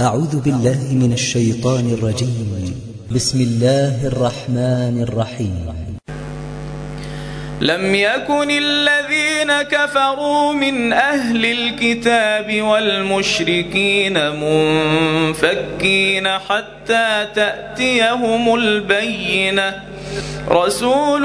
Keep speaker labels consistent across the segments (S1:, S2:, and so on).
S1: أعوذ بالله من الشيطان الرجيم. بسم الله الرحمن الرحيم.
S2: لم يكن الذين كفروا من أهل الكتاب والمشركين منفكين حتى تأتيهم البينة. رسول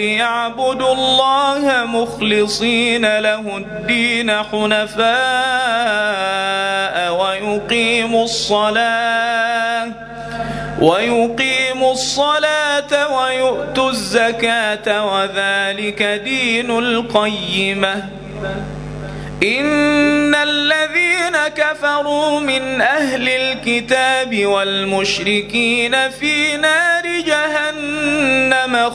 S2: ليعبدوا الله مخلصين له الدين حنفاء ويقيموا الصلاة ويقيموا الصلاة ويؤتوا الزكاة وذلك دين القيمة. إن الذين كفروا من أهل الكتاب والمشركين في نار